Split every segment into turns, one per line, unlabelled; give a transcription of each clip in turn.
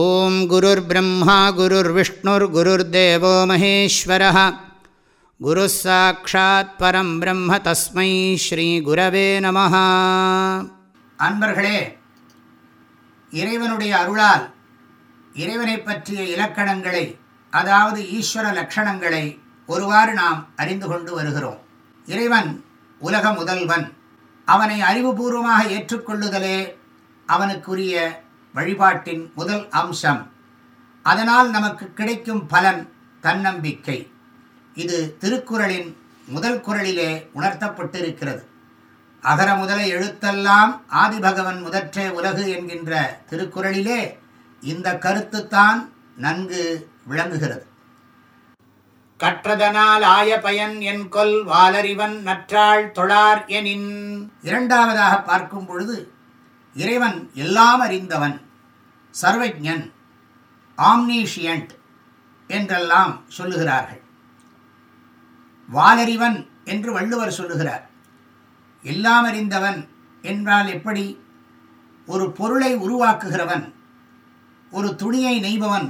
ஓம் குருர் பிரம்மா குருர் விஷ்ணுர் குருர் தேவோ மகேஸ்வர குரு சாட்சாத் பரம் பிரம்ம தஸ்மை ஸ்ரீ குரவே நம அன்பர்களே இறைவனுடைய அருளால் இறைவனை பற்றிய இலக்கணங்களை அதாவது ஈஸ்வர லட்சணங்களை ஒருவாறு நாம் அறிந்து கொண்டு வருகிறோம் இறைவன் உலக முதல்வன் அவனை அறிவுபூர்வமாக ஏற்றுக்கொள்ளுதலே அவனுக்குரிய வழிபாட்டின் முதல் அம்சம் அதனால் நமக்கு கிடைக்கும் பலன் தன்னம்பிக்கை இது திருக்குறளின் முதல் குரலிலே உணர்த்தப்பட்டிருக்கிறது அகர முதல எழுத்தெல்லாம் ஆதிபகவன் முதற்றே உலகு என்கின்ற திருக்குறளிலே இந்த கருத்துத்தான் நன்கு விளங்குகிறது கற்றதனால் ஆய பயன் என் கொல் வாலறிவன் நற்றாள் தொழார் எனின் இரண்டாவதாக பார்க்கும் பொழுது இறைவன் எல்லாம் அறிந்தவன் சர்வஜன் ஆம்னீஷியன்ட் என்றெல்லாம் சொல்லுகிறார்கள் வாலறிவன் என்று வள்ளுவர் சொல்லுகிறார் எல்லாம் அறிந்தவன் என்றால் எப்படி ஒரு பொருளை உருவாக்குகிறவன் ஒரு துணியை நெய்பவன்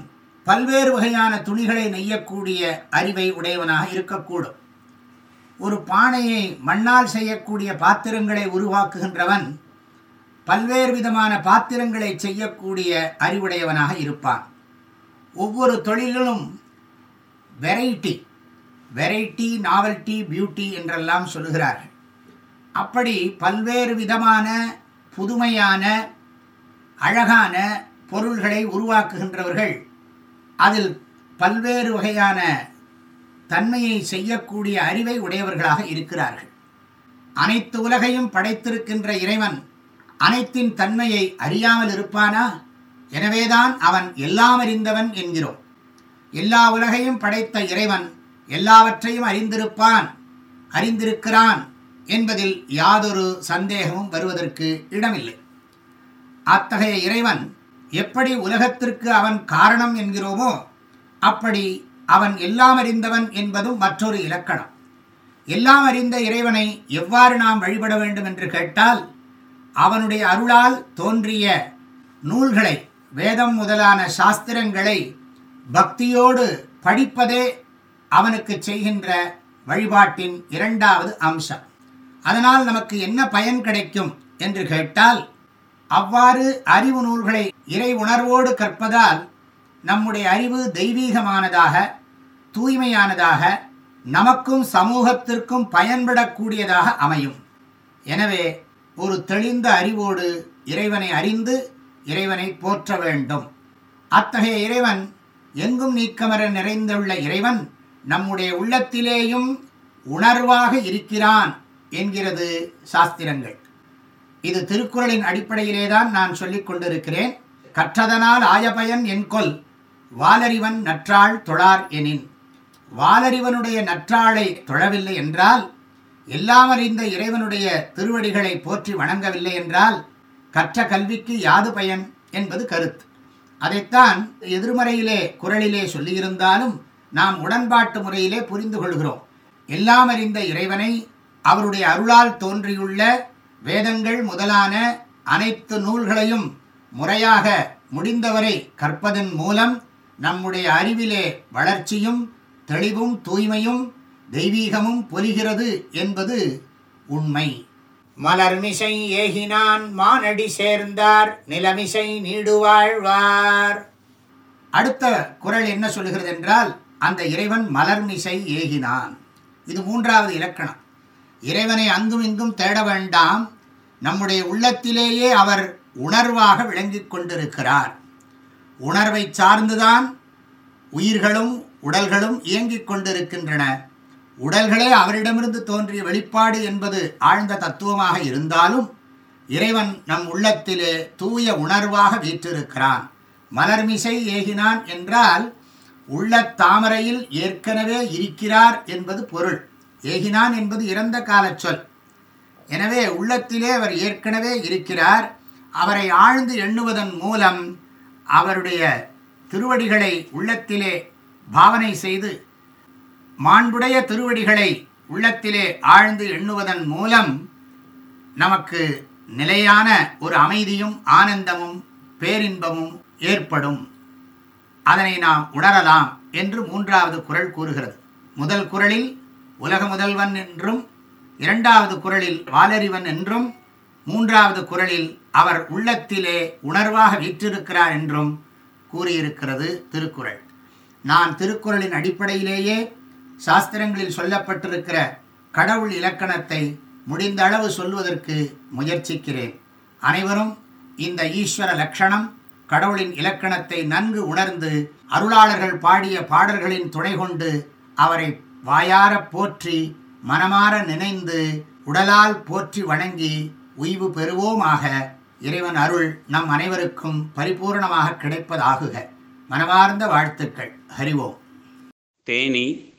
பல்வேறு வகையான துணிகளை நெய்யக்கூடிய அறிவை உடையவனாக இருக்கக்கூடும் ஒரு பானையை மண்ணால் செய்யக்கூடிய பாத்திரங்களை உருவாக்குகின்றவன் பல்வேறு விதமான பாத்திரங்களை செய்யக்கூடிய அறிவுடையவனாக இருப்பான் ஒவ்வொரு தொழிலும் வெரைட்டி வெரைட்டி நாவல்டி பியூட்டி என்றெல்லாம் சொல்கிறார்கள் அப்படி பல்வேறு விதமான புதுமையான அழகான பொருள்களை உருவாக்குகின்றவர்கள் அதில் பல்வேறு வகையான தன்மையை செய்யக்கூடிய அறிவை உடையவர்களாக இருக்கிறார்கள் அனைத்து உலகையும் படைத்திருக்கின்ற இறைவன் அனைத்தின் தன்மையை அறியாமல் இருப்பானா எனவேதான் அவன் எல்லாம் அறிந்தவன் என்கிறோம் எல்லா உலகையும் படைத்த இறைவன் எல்லாவற்றையும் அறிந்திருப்பான் அறிந்திருக்கிறான் என்பதில் யாதொரு சந்தேகமும் வருவதற்கு இடமில்லை அத்தகைய இறைவன் எப்படி உலகத்திற்கு அவன் காரணம் என்கிறோமோ அப்படி அவன் எல்லாம் அறிந்தவன் என்பதும் மற்றொரு இலக்கணம் எல்லாம் அறிந்த இறைவனை எவ்வாறு நாம் வழிபட வேண்டும் என்று கேட்டால் அவனுடைய அருளால் தோன்றிய நூல்களை வேதம் முதலான சாஸ்திரங்களை பக்தியோடு படிப்பதே அவனுக்கு செய்கின்ற வழிபாட்டின் இரண்டாவது அம்சம் அதனால் நமக்கு என்ன பயன் கிடைக்கும் என்று கேட்டால் அவ்வாறு அறிவு நூல்களை இறை உணர்வோடு கற்பதால் நம்முடைய அறிவு தெய்வீகமானதாக தூய்மையானதாக நமக்கும் சமூகத்திற்கும் பயன்படக்கூடியதாக அமையும் எனவே ஒரு தெளிந்த அறிவோடு இறைவனை அறிந்து இறைவனை போற்ற வேண்டும் அத்தகைய இறைவன் எங்கும் நீக்கமர நிறைந்துள்ள இறைவன் நம்முடைய உள்ளத்திலேயும் உணர்வாக இருக்கிறான் என்கிறது சாஸ்திரங்கள் இது திருக்குறளின் அடிப்படையிலேதான் நான் சொல்லிக் கொண்டிருக்கிறேன் கற்றதனால் ஆயபயன் என்கொல் வாலறிவன் நற்றாள் தொழார் எனின் வாலறிவனுடைய நற்றாளை தொழவில்லை என்றால் எல்லாம் அறிந்த இறைவனுடைய திருவடிகளை போற்றி வணங்கவில்லை என்றால் கற்ற கல்விக்கு யாது பயன் என்பது கருத்து அதைத்தான் எதிர்மறையிலே குரலிலே சொல்லியிருந்தாலும் நாம் உடன்பாட்டு முறையிலே புரிந்து கொள்கிறோம் எல்லாம் அறிந்த இறைவனை அவருடைய அருளால் தோன்றியுள்ள வேதங்கள் முதலான அனைத்து நூல்களையும் முறையாக முடிந்தவரை கற்பதன் மூலம் நம்முடைய அறிவிலே வளர்ச்சியும் தெளிவும் தூய்மையும் தெய்வீகமும் பொலிகிறது என்பது உண்மை மலர்மிசை ஏகினான் மானடி சேர்ந்தார் நிலமிசை நீடுவாழ்வார் அடுத்த குரல் என்ன சொல்லுகிறது என்றால் அந்த இறைவன் மலர்மிசை ஏகினான் இது மூன்றாவது இலக்கணம் இறைவனை அங்கும் இங்கும் தேட வேண்டாம் நம்முடைய உள்ளத்திலேயே அவர் உணர்வாக விளங்கிக் கொண்டிருக்கிறார் உணர்வை சார்ந்துதான் உயிர்களும் உடல்களும் இயங்கிக் கொண்டிருக்கின்றன உடல்களே அவரிடமிருந்து தோன்றிய வெளிப்பாடு என்பது ஆழ்ந்த தத்துவமாக இருந்தாலும் இறைவன் நம் உள்ளத்திலே தூய உணர்வாக வீற்றிருக்கிறான் மலர்மிசை ஏகினான் என்றால் உள்ள தாமரையில் ஏற்கனவே இருக்கிறார் என்பது பொருள் ஏகினான் என்பது இறந்த காலச்சொல் எனவே உள்ளத்திலே அவர் ஏற்கனவே இருக்கிறார் அவரை ஆழ்ந்து எண்ணுவதன் மூலம் அவருடைய திருவடிகளை உள்ளத்திலே பாவனை செய்து மாண்புடைய திருவடிகளை உள்ளத்திலே ஆழ்ந்து எண்ணுவதன் மூலம் நமக்கு நிலையான ஒரு அமைதியும் ஆனந்தமும் பேரின்பமும் ஏற்படும் அதனை நாம் உணரலாம் என்று மூன்றாவது குரல் கூறுகிறது முதல் குரலில் உலக முதல்வன் என்றும் இரண்டாவது குரலில் வாலறிவன் என்றும் மூன்றாவது குரலில் அவர் உள்ளத்திலே உணர்வாக வீற்றிருக்கிறார் என்றும் கூறியிருக்கிறது திருக்குறள் நான் திருக்குறளின் அடிப்படையிலேயே சாஸ்திரங்களில் சொல்லப்பட்டிருக்கிற கடவுள் இலக்கணத்தை முடிந்த அளவு சொல்வதற்கு முயற்சிக்கிறேன் அனைவரும் இந்த ஈஸ்வர லட்சணம் கடவுளின் இலக்கணத்தை நன்கு உணர்ந்து அருளாளர்கள் பாடிய பாடல்களின் துணை கொண்டு அவரை வாயார போற்றி மனமாற நினைந்து உடலால் போற்றி வணங்கி உய்வு பெறுவோமாக இறைவன் அருள் நம் அனைவருக்கும் பரிபூர்ணமாக கிடைப்பதாகுக மனமார்ந்த வாழ்த்துக்கள் ஹரிவோம் தேனி